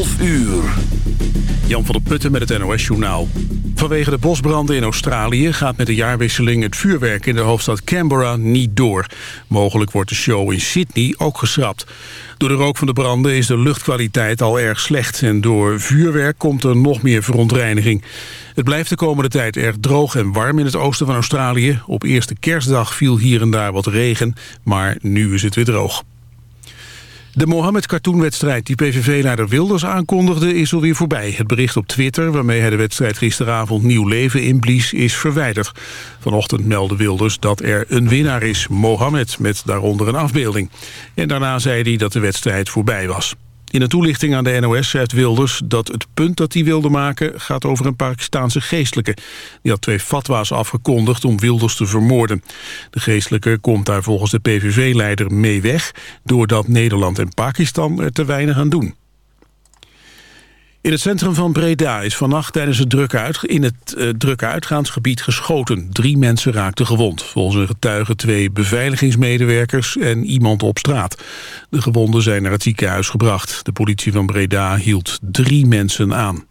12 uur. Jan van der Putten met het NOS-journaal. Vanwege de bosbranden in Australië gaat met de jaarwisseling het vuurwerk in de hoofdstad Canberra niet door. Mogelijk wordt de show in Sydney ook geschrapt. Door de rook van de branden is de luchtkwaliteit al erg slecht... en door vuurwerk komt er nog meer verontreiniging. Het blijft de komende tijd erg droog en warm in het oosten van Australië. Op eerste kerstdag viel hier en daar wat regen, maar nu is het weer droog. De Mohammed-cartoonwedstrijd die PVV-leider Wilders aankondigde is alweer voorbij. Het bericht op Twitter waarmee hij de wedstrijd gisteravond nieuw leven inblies is verwijderd. Vanochtend meldde Wilders dat er een winnaar is, Mohammed, met daaronder een afbeelding. En daarna zei hij dat de wedstrijd voorbij was. In een toelichting aan de NOS schrijft Wilders dat het punt dat hij wilde maken gaat over een Pakistaanse geestelijke. Die had twee fatwa's afgekondigd om Wilders te vermoorden. De geestelijke komt daar volgens de PVV-leider mee weg doordat Nederland en Pakistan er te weinig aan doen. In het centrum van Breda is vannacht tijdens het drukke uit, in het uh, drukke uitgaansgebied geschoten. Drie mensen raakten gewond. Volgens een getuige twee beveiligingsmedewerkers en iemand op straat. De gewonden zijn naar het ziekenhuis gebracht. De politie van Breda hield drie mensen aan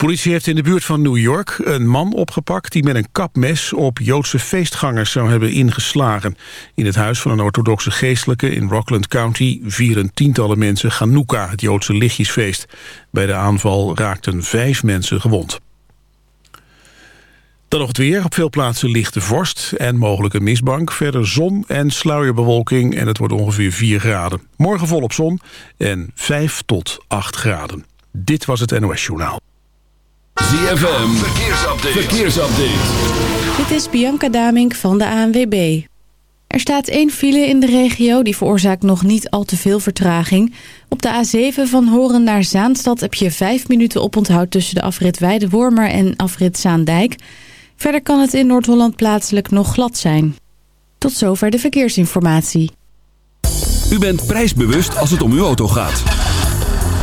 politie heeft in de buurt van New York een man opgepakt... die met een kapmes op Joodse feestgangers zou hebben ingeslagen. In het huis van een orthodoxe geestelijke in Rockland County... vieren tientallen mensen Chanukka, het Joodse lichtjesfeest. Bij de aanval raakten vijf mensen gewond. Dan nog het weer. Op veel plaatsen ligt de vorst en mogelijk een mistbank. Verder zon en sluierbewolking en het wordt ongeveer 4 graden. Morgen volop zon en 5 tot 8 graden. Dit was het NOS Journaal. ZFM, verkeersupdate. verkeersupdate. Dit is Bianca Damink van de ANWB. Er staat één file in de regio, die veroorzaakt nog niet al te veel vertraging. Op de A7 van Horen naar Zaanstad heb je vijf minuten oponthoud... tussen de afrit Weidewormer en afrit Zaandijk. Verder kan het in Noord-Holland plaatselijk nog glad zijn. Tot zover de verkeersinformatie. U bent prijsbewust als het om uw auto gaat.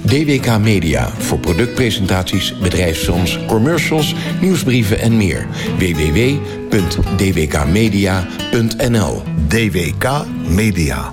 DWK Media voor productpresentaties, bedrijfsfilms, commercials, nieuwsbrieven en meer. www.dwkmedia.nl DWK Media.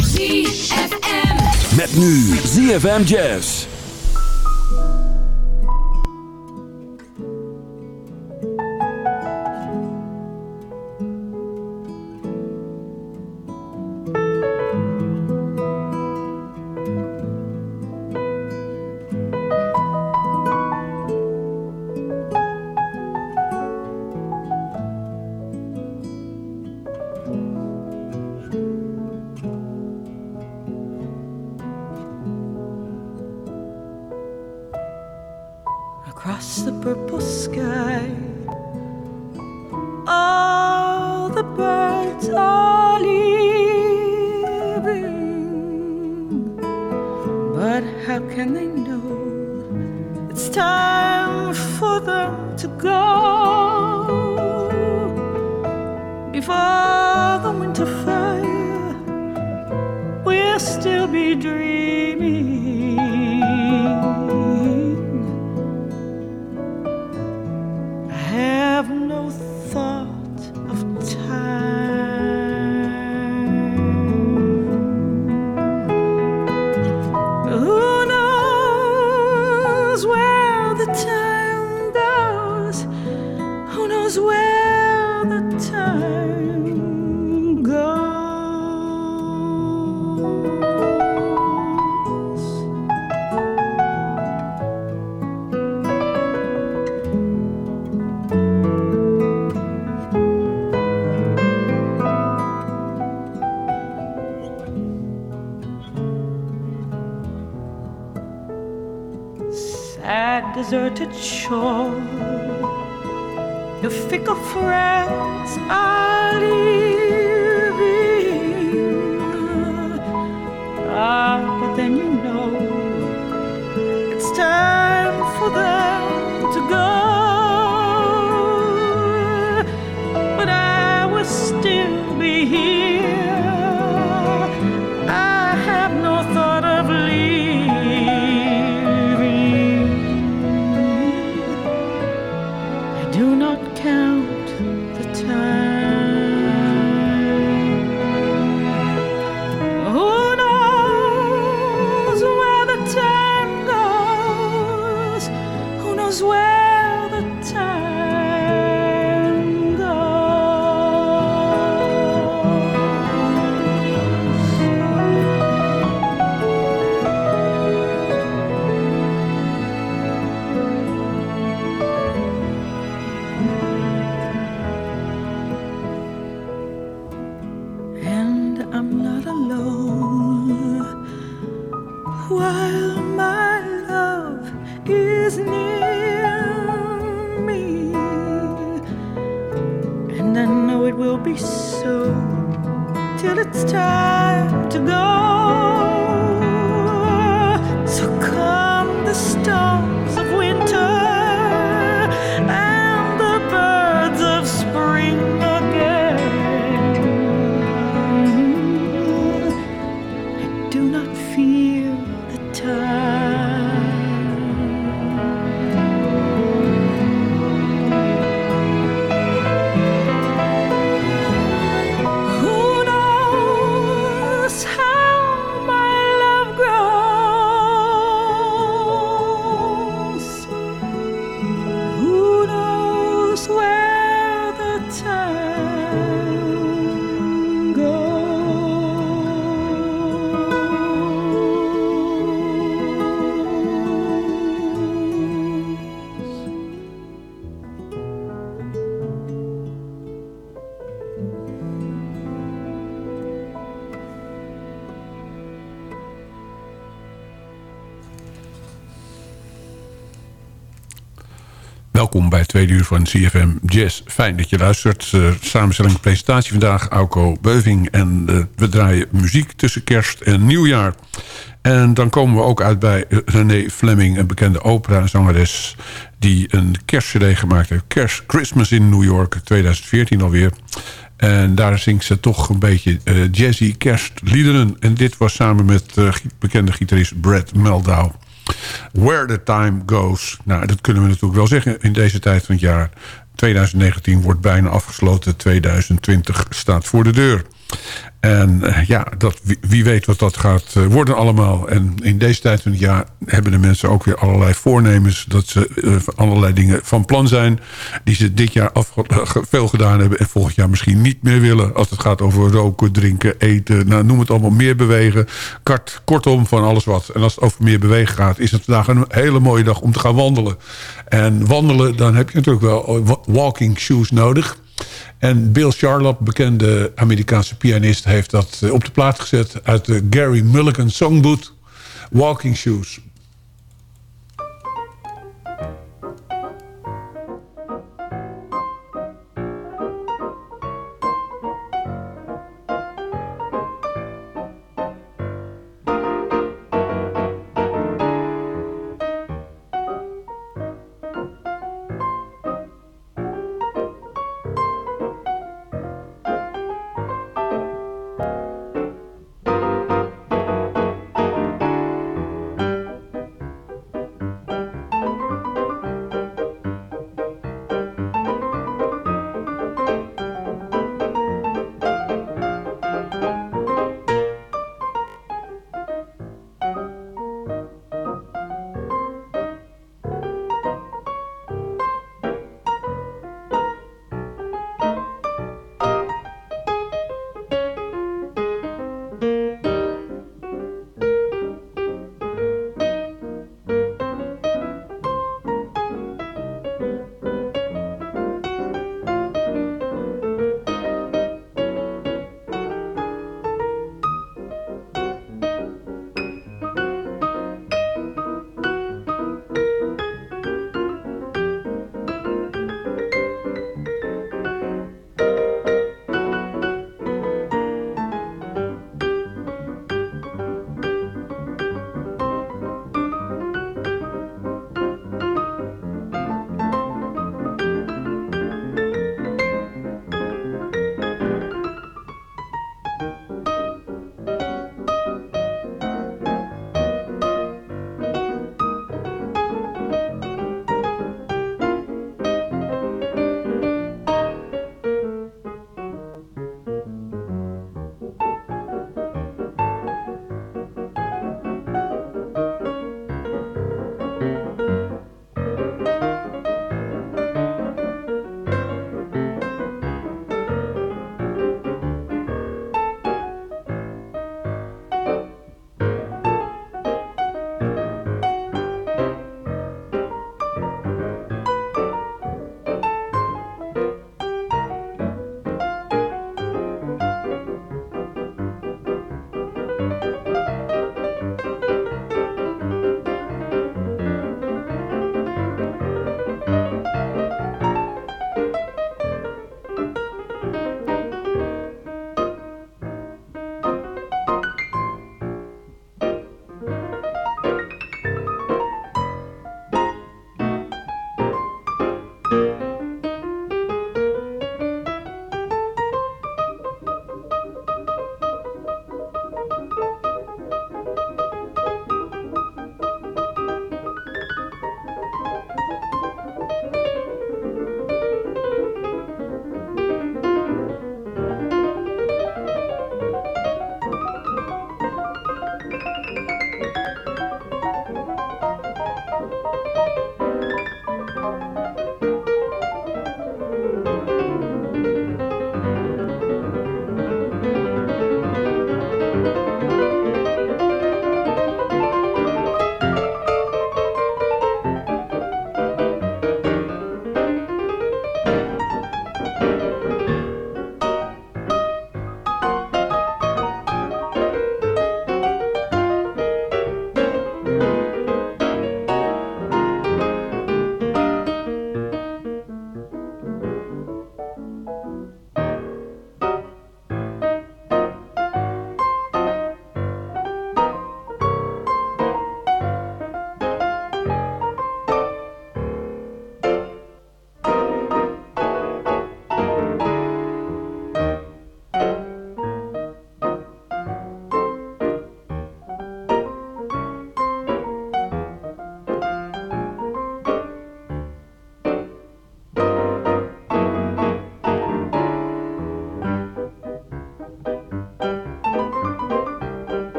ZFM. Met nu ZFM Jazz. Knows where the time goes? sad, deserted shore traffic of friends. I tweede uur van CFM Jazz. Fijn dat je luistert. Uh, samenstelling en presentatie vandaag, Auko Beuving. En uh, we draaien muziek tussen kerst en nieuwjaar. En dan komen we ook uit bij René Fleming, een bekende opera-zangeres... die een kerstcd gemaakt heeft. Kerst Christmas in New York, 2014 alweer. En daar zingt ze toch een beetje uh, jazzy kerstliederen. En dit was samen met bekende gitarist Brad Meldau. Where the Time Goes. Nou, dat kunnen we natuurlijk wel zeggen in deze tijd van het jaar. 2019 wordt bijna afgesloten. 2020 staat voor de deur. En uh, ja, dat, wie, weet wat dat gaat uh, worden allemaal. En in deze tijd van het jaar hebben de mensen ook weer allerlei voornemens... dat ze uh, allerlei dingen van plan zijn... die ze dit jaar veel gedaan hebben... en volgend jaar misschien niet meer willen... als het gaat over roken, drinken, eten... nou, noem het allemaal meer bewegen. Kort, kortom, van alles wat. En als het over meer bewegen gaat... is het vandaag een hele mooie dag om te gaan wandelen. En wandelen, dan heb je natuurlijk wel walking shoes nodig... En Bill Charlap, bekende Amerikaanse pianist... heeft dat op de plaat gezet uit de Gary Mulligan Songbook. Walking Shoes.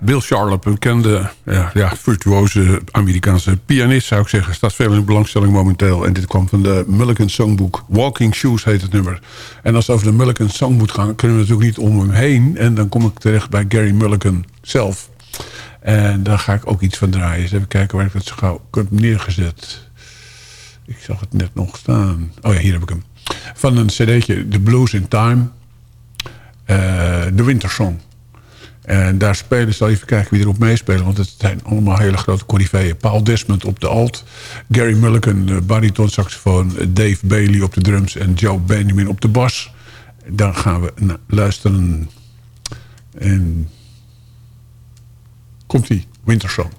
Bill Charlap, een bekende ja, ja, Amerikaanse pianist... zou ik zeggen, staat veel in belangstelling momenteel. En dit kwam van de Mulligan Songbook. Walking Shoes heet het nummer. En als het over de Mulligan Song moet gaan... kunnen we natuurlijk niet om hem heen. En dan kom ik terecht bij Gary Mulligan zelf. En daar ga ik ook iets van draaien. Even kijken waar ik het zo gauw heb neergezet. Ik zag het net nog staan. Oh ja, hier heb ik hem. Van een cd'tje, The Blues in Time. Eh, de Winter Song. En daar spelen, zal even kijken wie erop meespelen. Want het zijn allemaal hele grote corriveeën. Paul Desmond op de alt. Gary Mulligan, eh, bariton saxofoon. Dave Bailey op de drums. En Joe Benjamin op de bas. Dan gaan we na- luisteren. En... Komt-ie, Wintersong.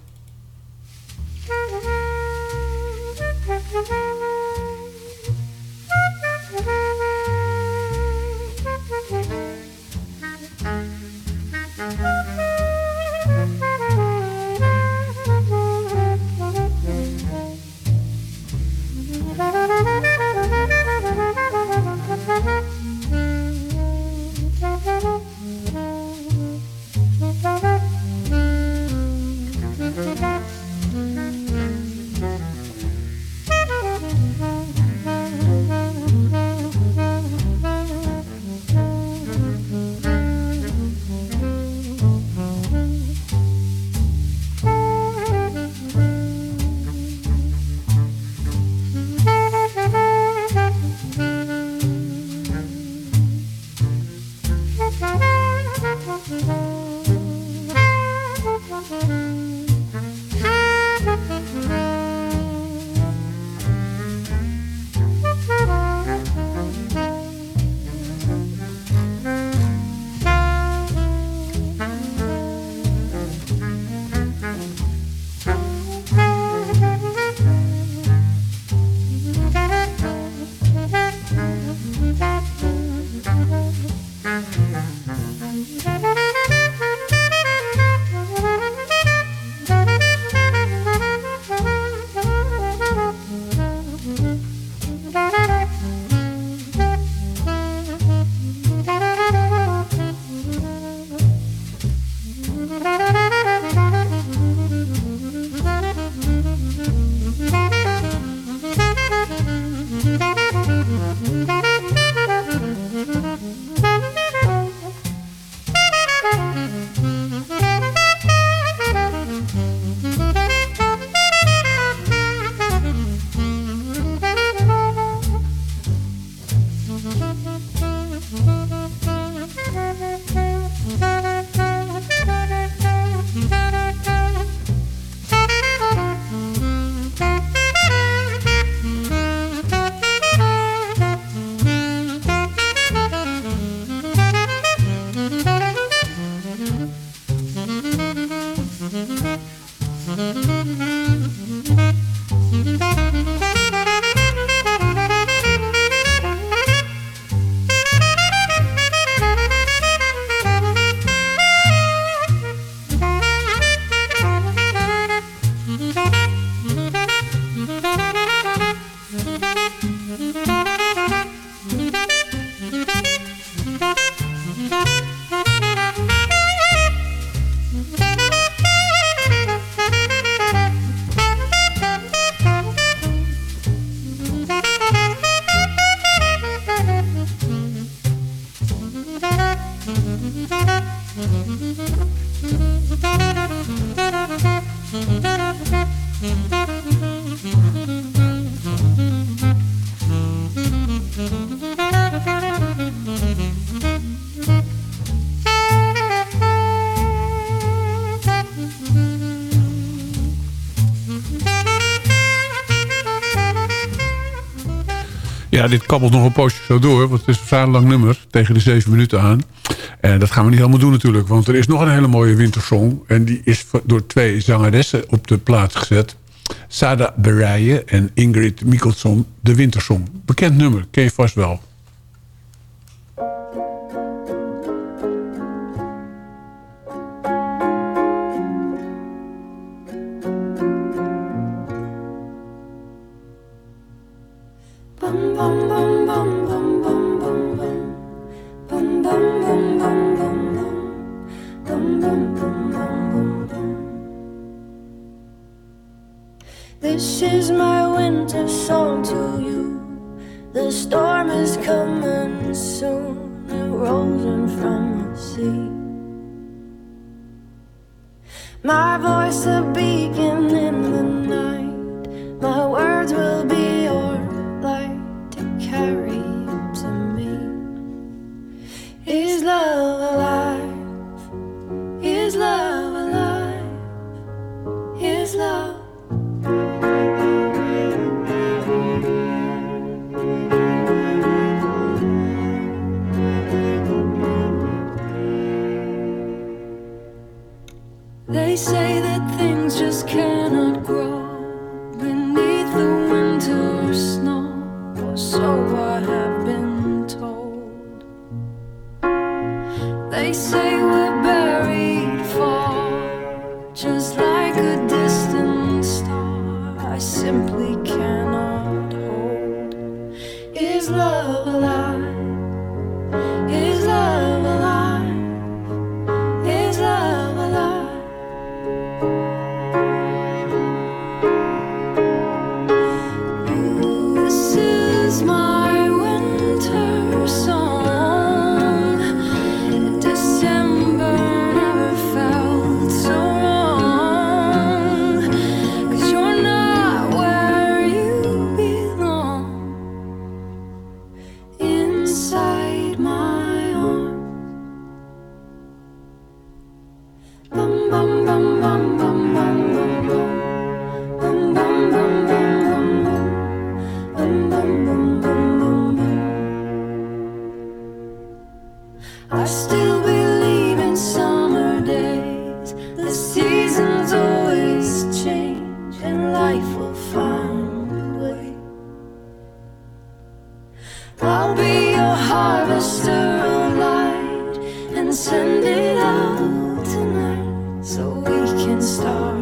Dit kabbelt nog een poosje zo door. Want het is een vrij lang nummer. Tegen de zeven minuten aan. En dat gaan we niet helemaal doen natuurlijk. Want er is nog een hele mooie wintersong. En die is door twee zangeressen op de plaats gezet. Sada Berije en Ingrid Mikkelsson. De wintersong. Bekend nummer. Ken je vast wel. My voice a beacon in the night, I'll be your harvester of light and send it out tonight so we can start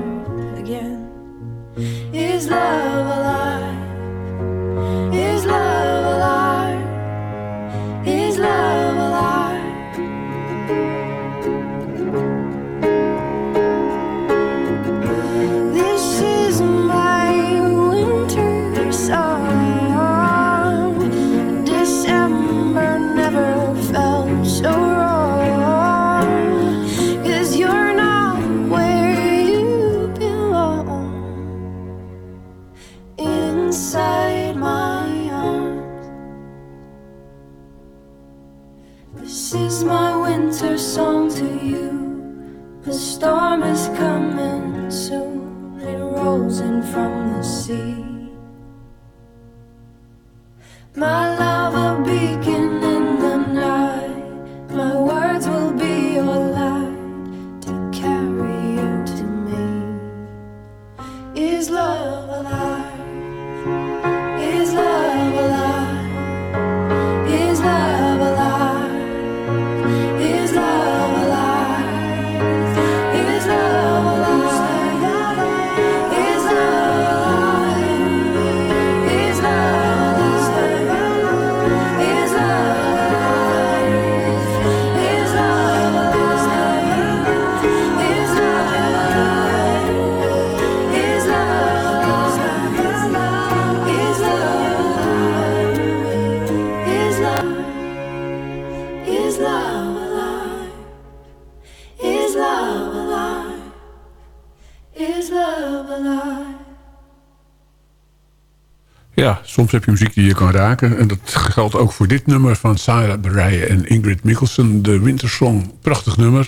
Ja, soms heb je muziek die je kan raken. En dat geldt ook voor dit nummer van Sarah Bareilles en Ingrid Mikkelsen. De Wintersong, prachtig nummer.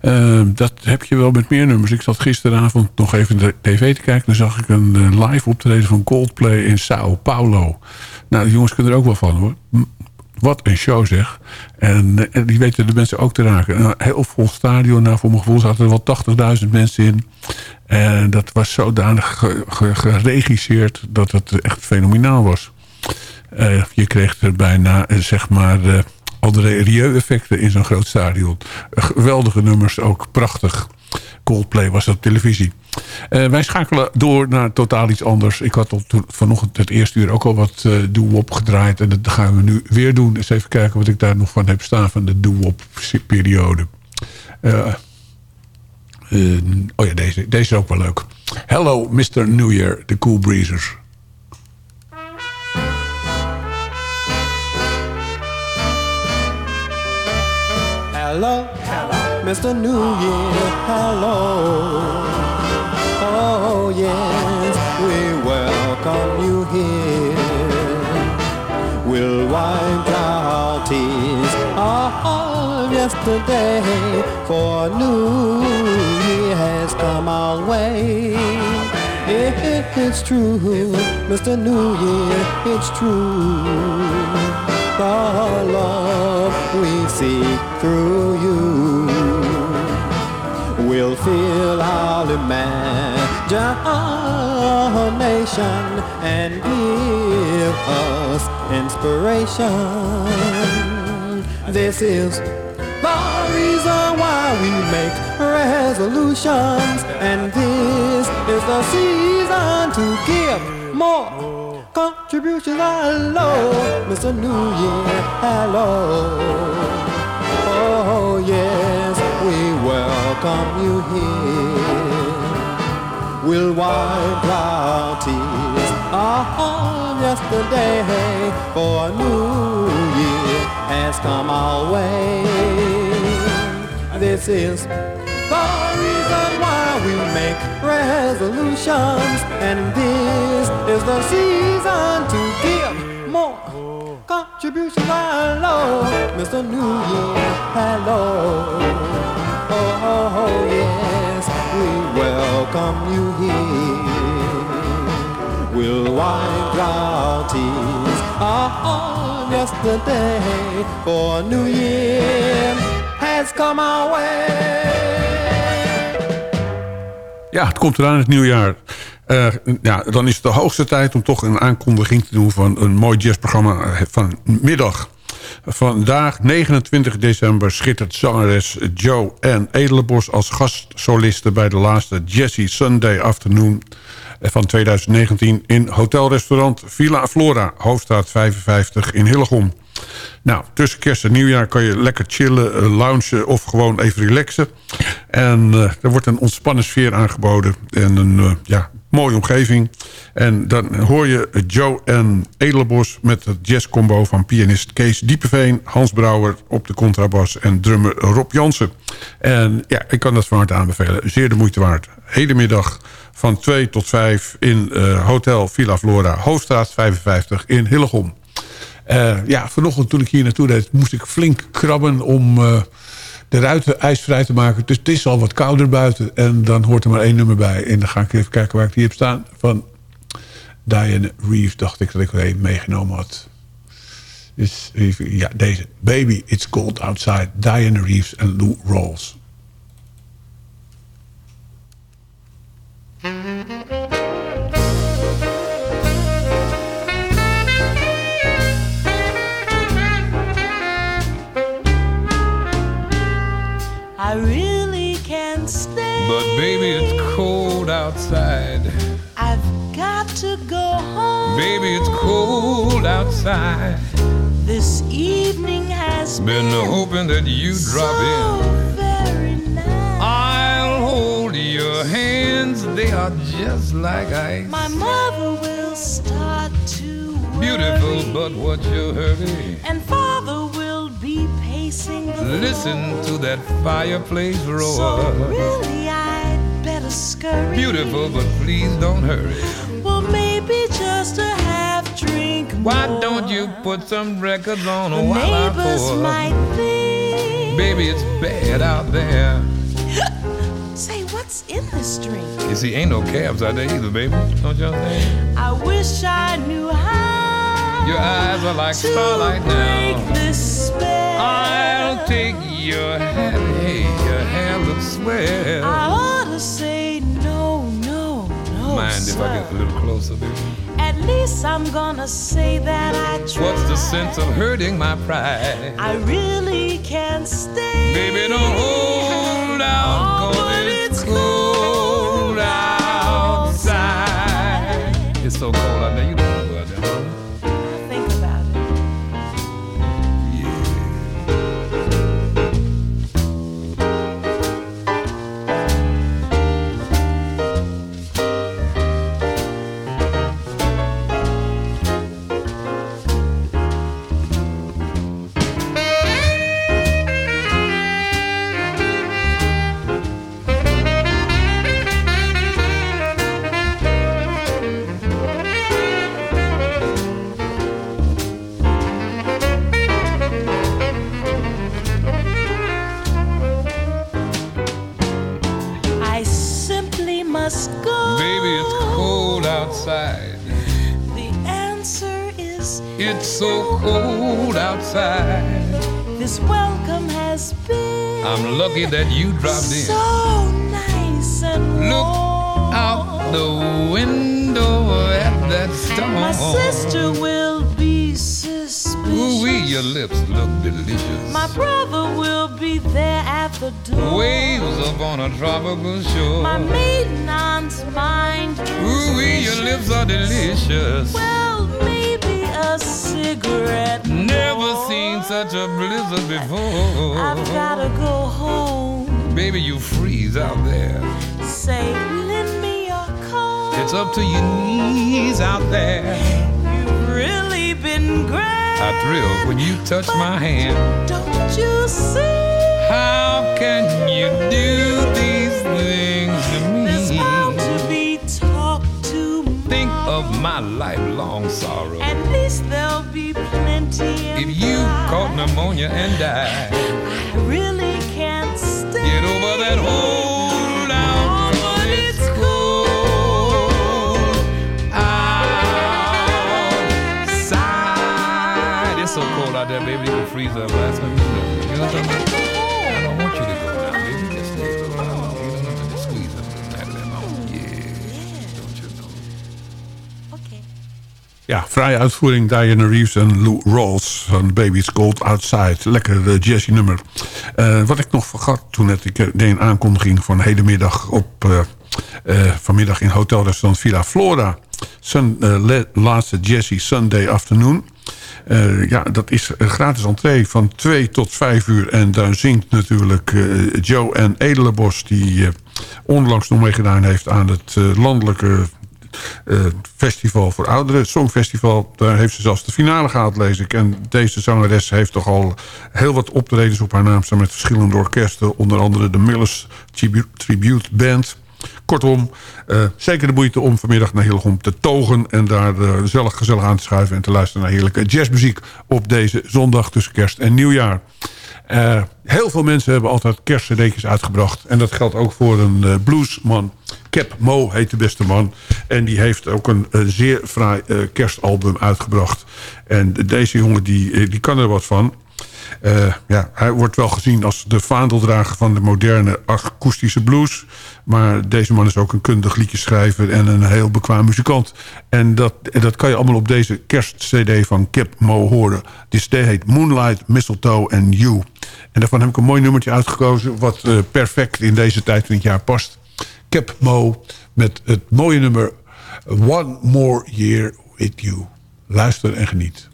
Eh, dat heb je wel met meer nummers. Ik zat gisteravond nog even de tv te kijken. Dan zag ik een eh, live optreden van Coldplay in Sao Paulo. Nou, de jongens kunnen er ook wel van hoor. Wat een show zeg. En, eh, en die weten de mensen ook te raken. Een heel vol stadion. Nou, voor mijn gevoel zaten er wel 80.000 mensen in. En dat was zodanig ge- ge- geregisseerd dat het echt fenomenaal was. Eh, je kreeg er bijna, eh, zeg maar, eh André Rieu-effecten in zo'n groot stadion. Geweldige nummers, ook prachtig. Coldplay was op televisie. Eh, wij schakelen door naar totaal iets anders. Ik had op to- vanochtend het eerste uur ook al wat eh doo-wop gedraaid. En dat gaan we nu weer doen. Eens even kijken wat ik daar nog van heb staan van de doo-wop periode. Eh, oh ja, deze, deze is ook wel leuk. Hello, Mr. New Year, The Cool Breezers. Hello, Mr. New Year, hello. Oh, yes, we welcome you here. We'll wipe our tears of yesterday, for new year has come our way. It's true, Mr. New Year, it's true the love we see through you will fill our imagination and give us inspiration. This is the reason why we make resolutions, and this is the season to give more contributions. Hello, Mr. New Year. Hello. Oh, we welcome you here. We'll wipe our tears on yesterday, for a new year has come our way. This is the reason why we make resolutions, and this is the season to give more contributions. Hello, Mr. New Year. Hello. Oh, yes, we welcome you here. We'll wipe our tears on yesterday, for new year has come our way. Ja, het komt eraan het nieuwjaar. Uh, ja, dan is het de hoogste tijd om toch een aankondiging te doen... van een mooi jazzprogramma van middag. Vandaag, 29 december, schittert zangeres Joe Ann Edelenbos... als gastsoliste bij de laatste Jazzy Sunday Afternoon van 2019... in hotelrestaurant Villa Flora, Hoofdstraat 55 in Hillegom. Nou, tussen kerst en nieuwjaar kan je lekker chillen, uh, loungen of gewoon even relaxen. En uh, er wordt een ontspannen sfeer aangeboden. En een uh, ja, mooie omgeving. En dan hoor je Joe en Edelbos met het jazzcombo van pianist Kees Diepeveen... Hans Brouwer op de contrabas en drummer Rob Jansen. En ja, ik kan dat van harte aanbevelen. Zeer de moeite waard. Hedemiddag van 2 tot 5 in Hotel Villa Flora, Hoofdstraat 55 in Hillegom. Uh, ja, vanochtend toen ik hier naartoe deed... moest ik flink krabben om uh, de ruiten ijsvrij te maken. Dus het is al wat kouder buiten. En dan hoort er maar één nummer bij. En dan ga ik even kijken waar ik die heb staan. Van Diane Reeves dacht ik dat ik er een meegenomen had. Dus ja, deze. Baby, It's Cold Outside. Diane Reeves en Lou Rawls. I really can't stay. But baby, it's cold outside. I've got to go home. Baby, it's cold outside. This evening has been, been hoping that you drop so in. Very nice. I'll hold your hands, they are just like ice. My mother will start to worry. Beautiful, but what you hurry? And father Listen to that fireplace roar. So really, I'd better scurry. Beautiful, but please don't hurry. Well, maybe just a half drink. Why more. don't you put some records on The while I neighbors pour? might think. Baby, it's bad out there. Say, what's in this drink? You see, ain't no cabs out there either, baby. Don't you think? I wish I knew how. Your eyes are like to starlight now. I'll take your hand. Hey, your hair looks swell. I ought to say no, no, no. Mind if I get a little closer, baby? At least I'm gonna say that I tried. What's the sense of hurting my pride? I really can't stay. Baby, don't hold out, Oh, cause it's it's cold outside. It's so cold out there, you outside? The answer is It's so cold outside. this welcome has been I'm lucky that you dropped in. so nice and Look out the window at that storm. My sister will be suspicious. Ooh, your lips look delicious. My brother will be there at the door. Waves up on a tropical shore. My maiden aunt's mind. Ooh, your lips are delicious. Well, maybe a cigarette. Never seen such a blizzard before. I've gotta go home. Baby, you freeze out there. Say, lend me your coat. It's up to your knees out there. You've really been great. I thrill when you touch my hand. Don't you see? How can you do these things to me? There's bound to be talk to Think of my lifelong sorrow. At least there'll be plenty. If you caught pneumonia and died, I really can't stay. get over that hold out. but it's cold outside. It's so cold out there, baby. You can freeze up last minute. Ja, vrije uitvoering Diana Reeves en Lou Rawls van Baby's Gold Outside. Lekker uh, jazzy nummer. Uh, wat ik nog vergat toen net, ik deed een aankondiging van hedemiddag op vanmiddag in hotelrestaurant Villa Flora. Sun, laatste jazzy Sunday afternoon. ja, dat is gratis entree van 2 tot 5 uur. En daar zingt natuurlijk Joe en Edelenbos... die onlangs nog meegedaan heeft aan het landelijke festival voor ouderen, Songfestival. Daar heeft ze zelfs de finale gehaald, lees ik. En deze zangeres heeft toch al heel wat optredens op haar naam staan... met verschillende orkesten. Onder andere de Millers Tribute Band. Kortom, uh, zeker de moeite om vanmiddag naar Hillegom te togen... en daar uh, gezellig, gezellig aan te schuiven... en te luisteren naar heerlijke jazzmuziek... op deze zondag tussen kerst en nieuwjaar. Uh, heel veel mensen hebben altijd kerstcd'tjes uitgebracht. En dat geldt ook voor een uh, bluesman. Cap Mo heet de beste man. En die heeft ook een, een zeer fraai kerstalbum uitgebracht. En deze jongen die, die kan er wat van. Uh, ja, hij wordt wel gezien als de vaandeldrager van de moderne akoestische blues. Maar deze man is ook een kundig liedjeschrijver en een heel bekwaam muzikant. En dat, dat kan je allemaal op deze kerstcd van Cap Mo horen. Die cd heet Moonlight, Mistletoe and You. En daarvan heb ik een mooi nummertje uitgekozen... wat uh, perfect in deze tijd van het jaar past. Cap Mo met het mooie nummer One More Year With You. Luister en geniet.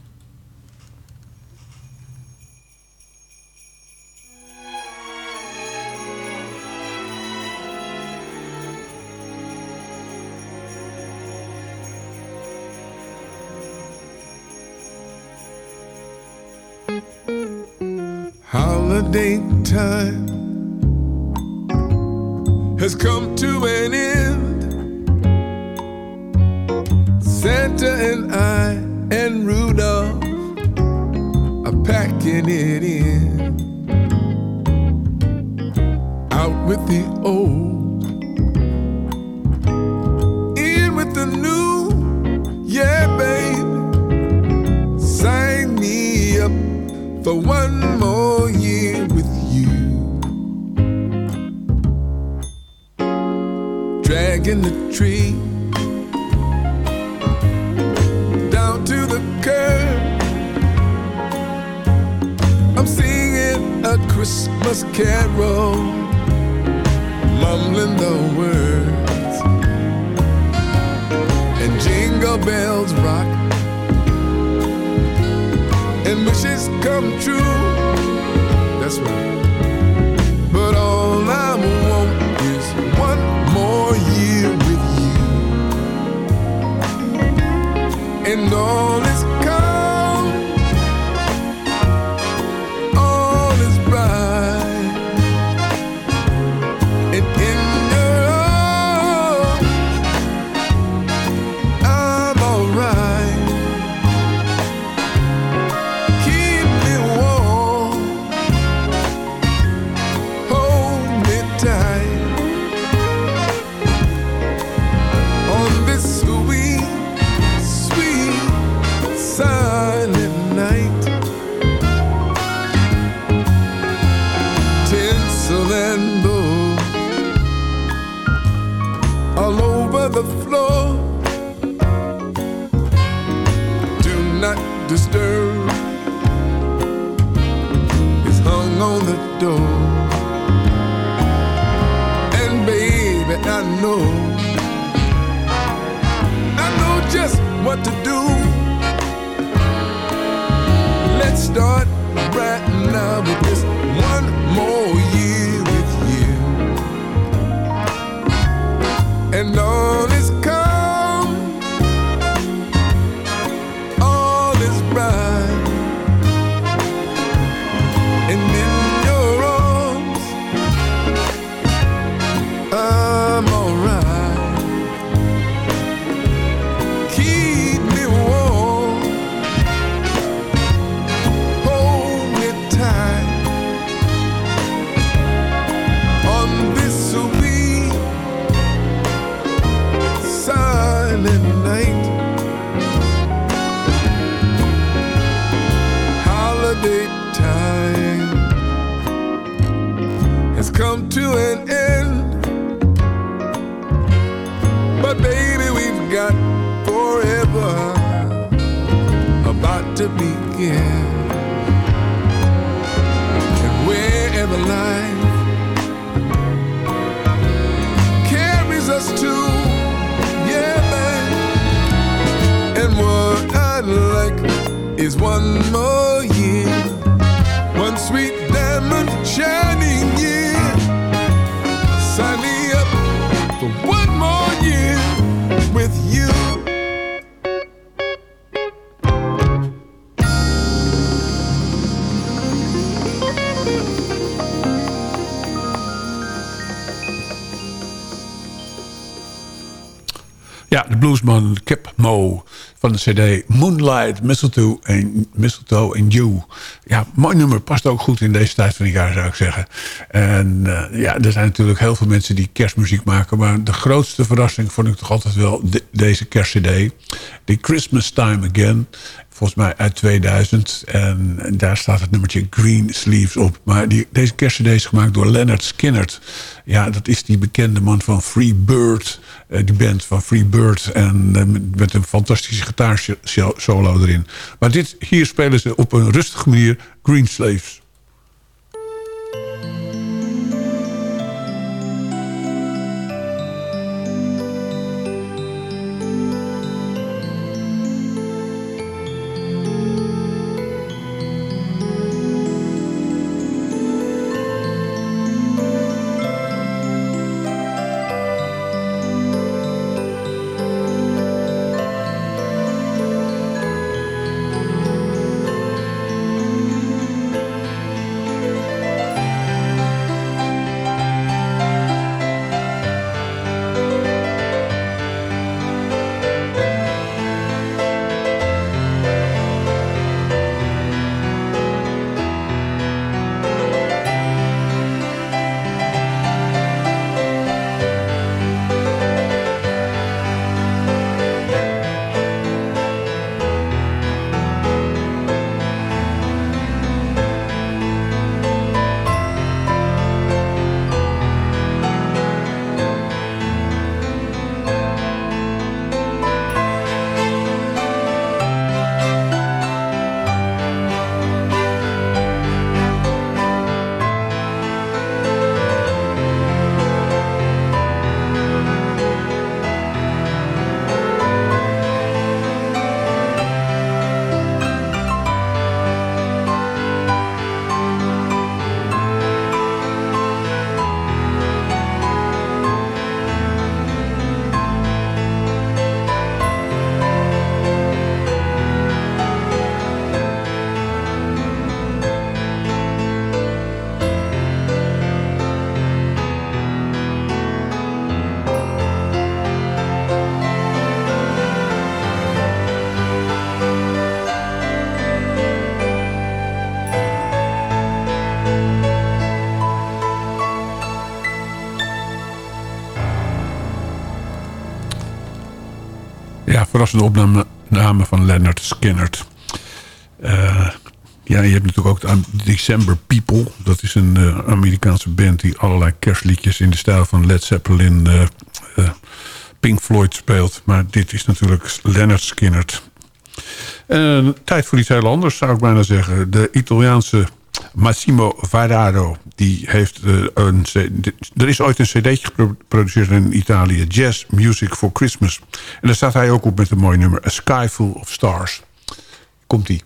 Holiday time has come to an end. Santa and I and Rudolph are packing it in. Out with the old, in with the new. Yeah, babe, for one more year with you. Dragging the tree down to the curb. I'm singing a Christmas carol, mumbling the words, and jingle bells rock and wishes come true. That's right. But all I want is one more year with you. And all is to begin. And wherever life carries us to, yeah. And what I'd like is one more year, one sweet diamond shining de bluesman Cap Mo van de cd Moonlight, Mistletoe en, Mistletoe and You. Ja, mooi nummer. Past ook goed in deze tijd van het jaar, zou ik zeggen. En eh, ja, er zijn natuurlijk heel veel mensen die kerstmuziek maken. Maar de grootste verrassing vond ik toch altijd wel de- deze kerstcd. The Christmas Time Again. Volgens mij uit 2000. En daar staat het nummertje Green Sleeves op. Maar die, deze kerstcd is gemaakt door Leonard Skinnert. Ja, dat is die bekende man van Free Bird. eh, die band van Free Bird. En eh, met- een fantastische gitaarsolo erin. Maar dit, hier spelen ze op een rustige manier Green Sleeves. Verrassende opname van Leonard Skinnert. Eh, ja, je hebt natuurlijk ook de December People. Dat is een eh, Amerikaanse band die allerlei kerstliedjes in de stijl van Led Zeppelin, eh, Pink Floyd speelt. Maar dit is natuurlijk Leonard Skinnert. Eh, tijd voor iets heel anders, zou ik bijna zeggen. De Italiaanse Massimo Varado. Die heeft eh, een... Er is ooit een cd'tje geproduceerd in Italië. Jazz Music for Christmas. En daar staat hij ook op met een mooi nummer. A Sky Full of Stars. Komt-ie.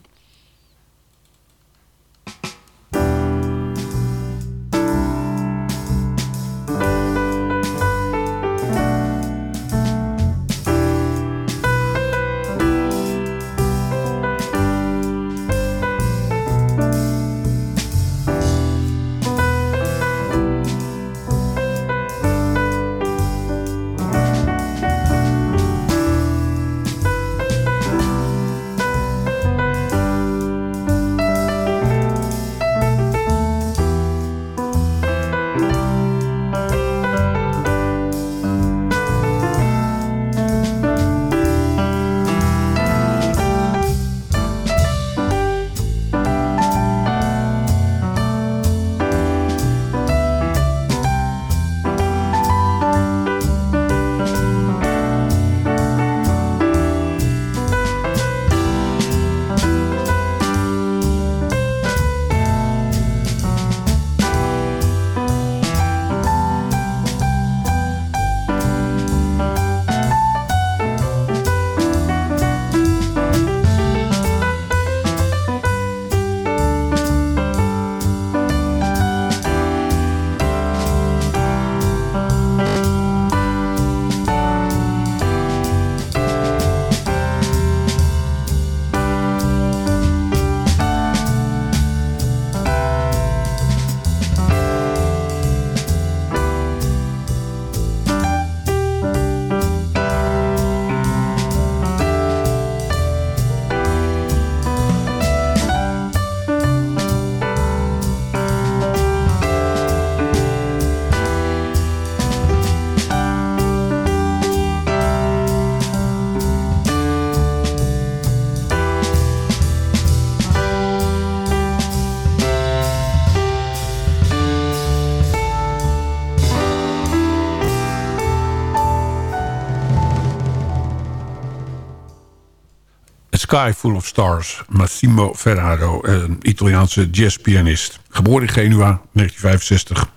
Sky Full of Stars. Massimo Ferraro, een Italiaanse jazzpianist. Geboren in Genua, 1965.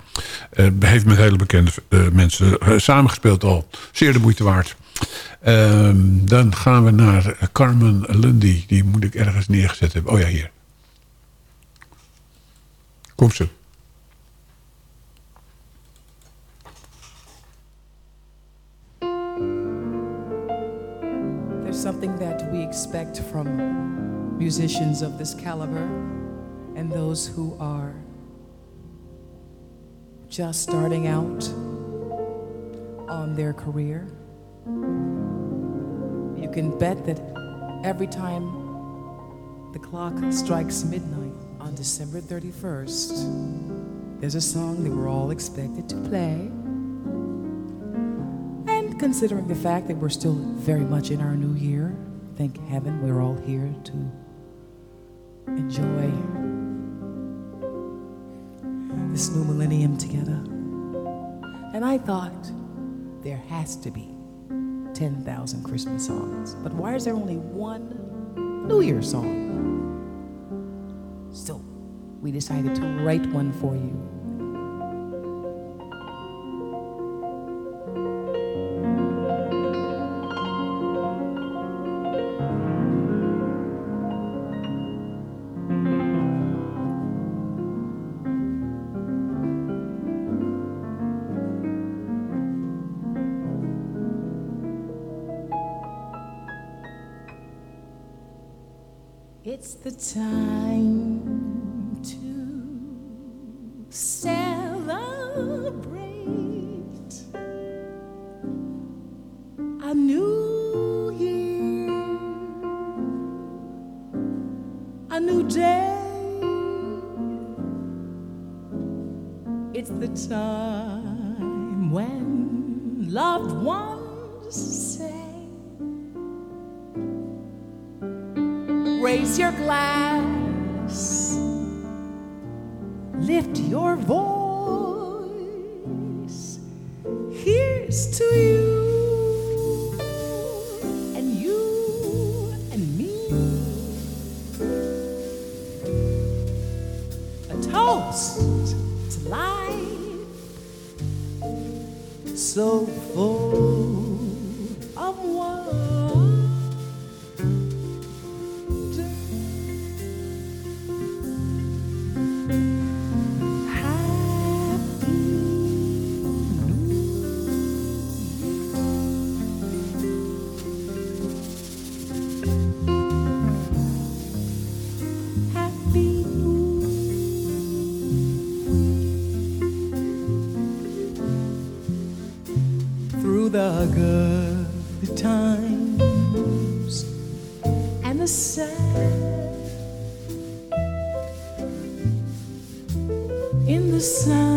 Eh, heeft met hele bekende eh, mensen eh, samengespeeld al. Zeer de moeite waard. Ehm, dan gaan we naar Carmen Lundy. Die moet ik ergens neergezet hebben. Oh ja, hier. Kom ze. Expect from musicians of this caliber and those who are just starting out on their career. You can bet that every time the clock strikes midnight on December 31st, there's a song that we're all expected to play. And considering the fact that we're still very much in our new year, thank heaven we're all here to enjoy this new millennium together. And I thought there has to be 10,000 Christmas songs. But why is there only one New Year song? So we decided to write one for you. The good times and the sad. In the sunlight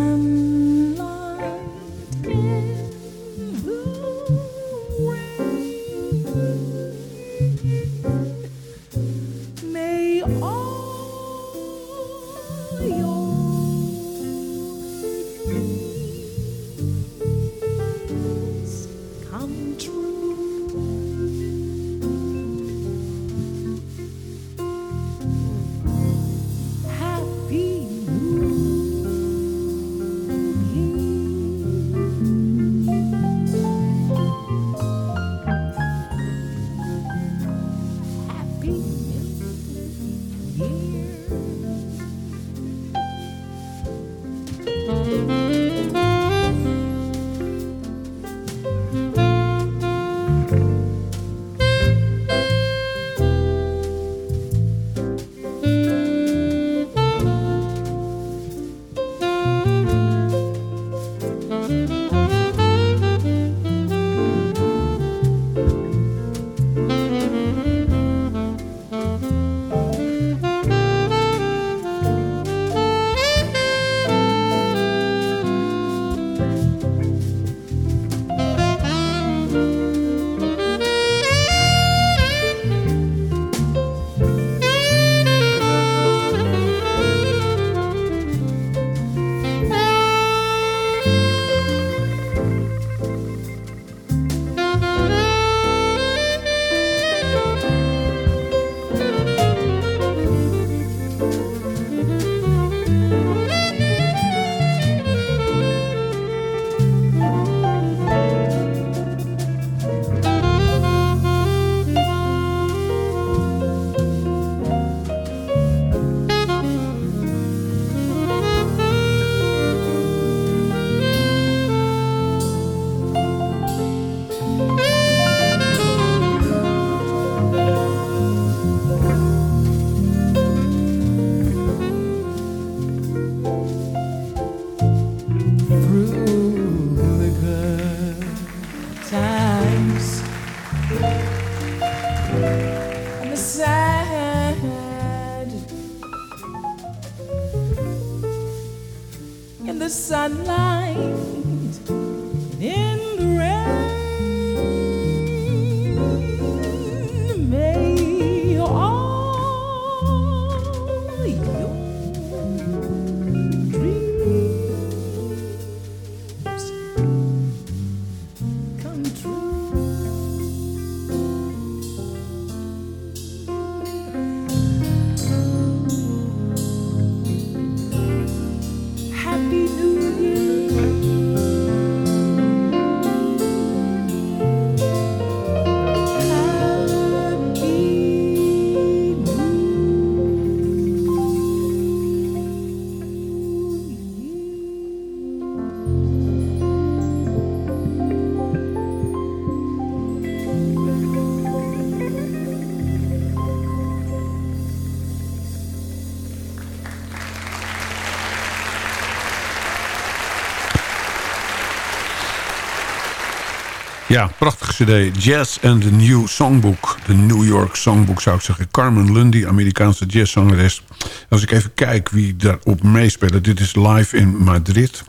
Ja, prachtige cd. Jazz and the New Songbook. De New York Songbook zou ik zeggen. Carmen Lundy, Amerikaanse jazzzangeres. Als ik even kijk wie daarop meespelen. Dit is live in Madrid.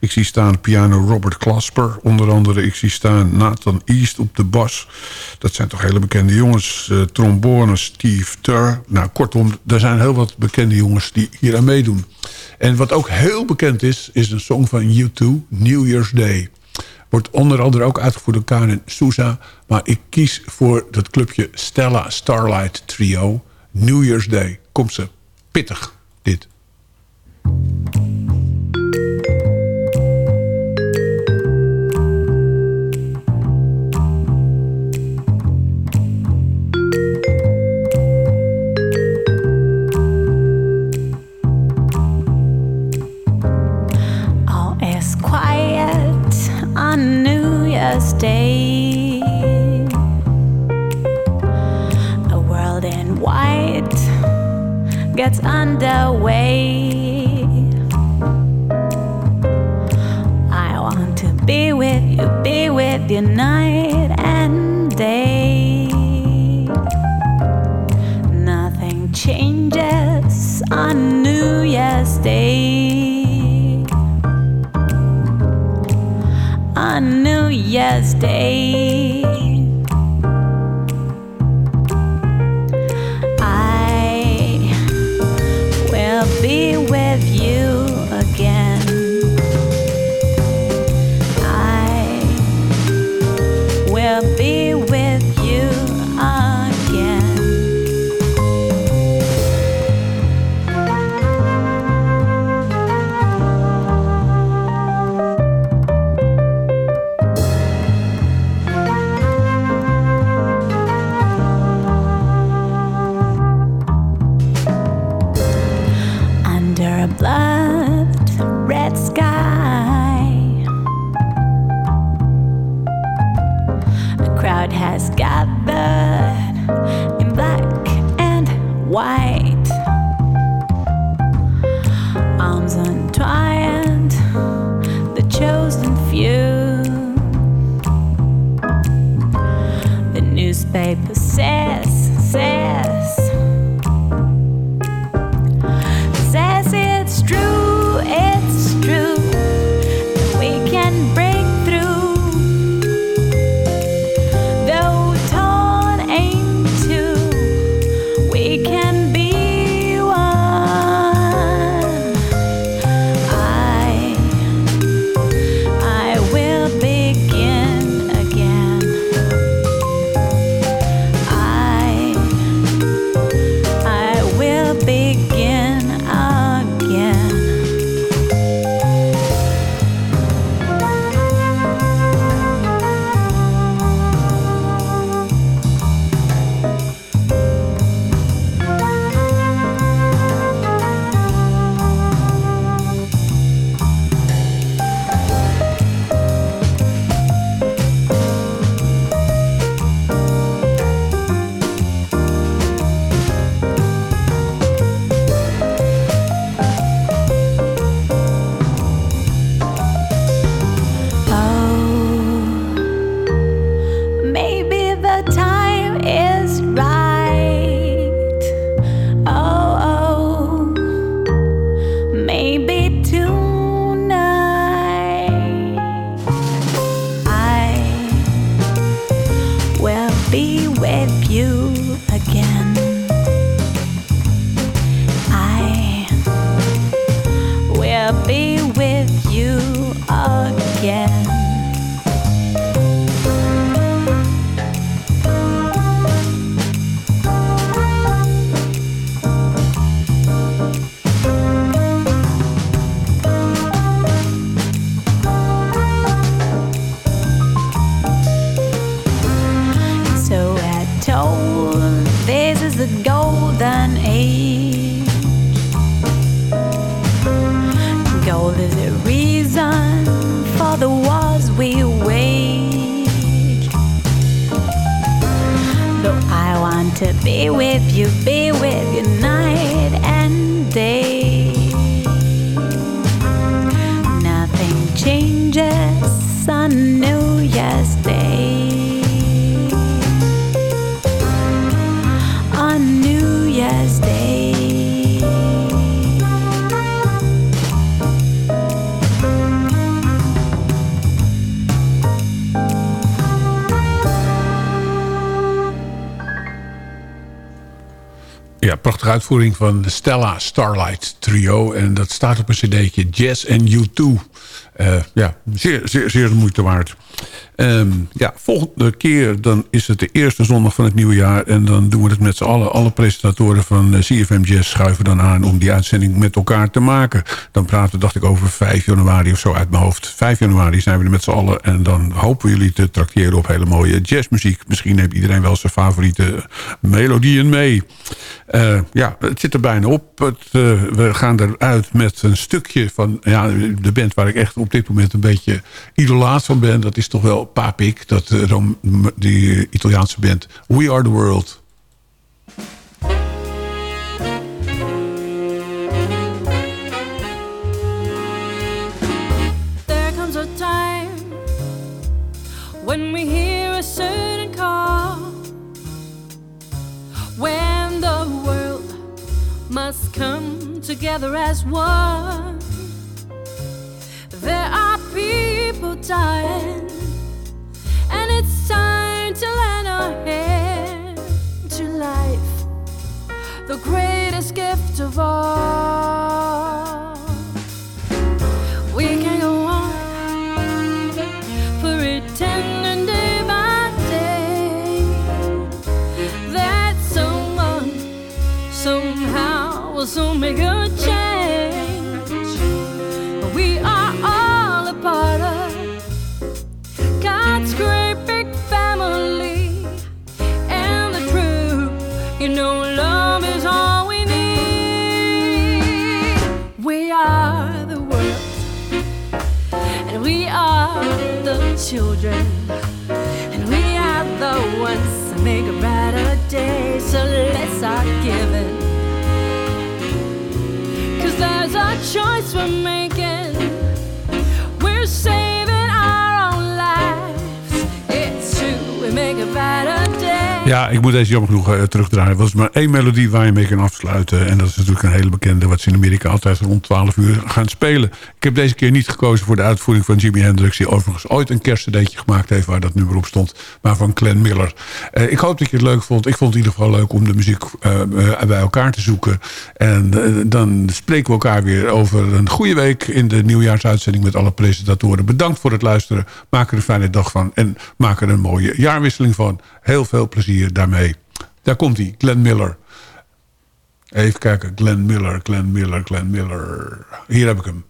Ik zie staan piano Robert Clasper. Onder andere, ik zie staan Nathan East op de bas. Dat zijn toch hele bekende jongens. Eh, trombone Steve Turr. Nou, kortom, er zijn heel wat bekende jongens die hier aan meedoen. En wat ook heel bekend is, is een song van U2, New Year's Day. Wordt onder andere ook uitgevoerd door Karen Souza. Maar ik kies voor dat clubje Stella Starlight Trio. New Year's Day. Komt ze. Pittig, dit. day. A world in white gets underway. I want to be with you, be with you night and day. Nothing changes on New Year's Day. New Year's Day. Uitvoering van de Stella Starlight Trio. En dat staat op een cd'tje Jazz and U2. Eh, ja, zeer, zeer, zeer de moeite waard. Ehm, ja, volgende keer dan is het de eerste zondag van het nieuwe jaar. En dan doen we het met z'n allen. Alle presentatoren van eh, CFM Jazz schuiven dan aan... om die uitzending met elkaar te maken. Dan praten we, dacht ik, over 5 januari of zo uit mijn hoofd. 5 januari zijn we er met z'n allen. En dan hopen we jullie te trakteren op hele mooie jazzmuziek. Misschien heeft iedereen wel zijn favoriete melodieën mee. Eh, ja, het zit er bijna op. Het, eh, we gaan eruit met een stukje van ja, de band waar ik echt op dit moment een beetje idolaat van ben. Dat is toch wel Papik, dat, eh, Rome, die eh, Italiaanse band We Are The World. There comes a time when we hear a certain call When the world must come together as one There are people dying it's time to lend a hand to life, the greatest gift of all. We can go on pretending day by day that someone somehow will soon make a children, and we are the ones that make a brighter day. So let's start giving. Cause there's a choice we're making. We're saving Ja, ik moet deze jammer genoeg eh, terugdraaien. Er was maar één melodie waar je mee kan afsluiten. En dat is natuurlijk een hele bekende... wat ze in Amerika altijd rond 12 uur gaan spelen. Ik heb deze keer niet gekozen voor de uitvoering van Jimi Hendrix... die overigens ooit een kerstcd'tje gemaakt heeft... waar dat nummer op stond, maar van Glenn Miller. Eh, ik hoop dat je het leuk vond. Ik vond het in ieder geval leuk om de muziek eh, bij elkaar te zoeken. En dan spreken we elkaar weer over een goede week... in de nieuwjaarsuitzending met alle presentatoren. Bedankt voor het luisteren. Maak er een fijne dag van. En maak er een mooie jaarwisseling van. Heel veel plezier daarmee. Daar komt hij, Glenn Miller. Even kijken, Glenn Miller, Glenn Miller, Glenn Miller. Hier heb ik hem.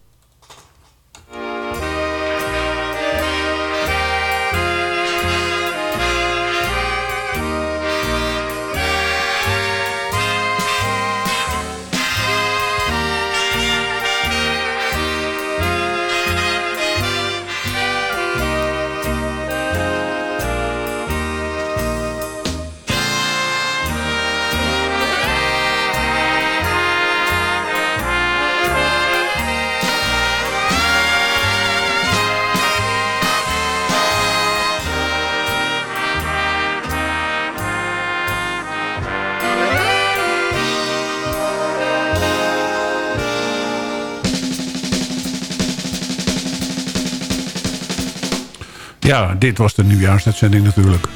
Ja, dit was de nieuwjaarsuitzending natuurlijk.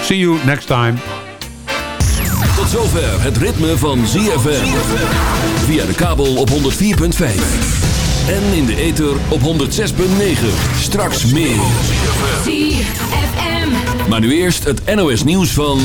See you next time. Tot zover het ritme van ZFM. Via de kabel op 104.5. En in de ether op 106.9. Straks meer. ZFM. Maar nu eerst het NOS nieuws van...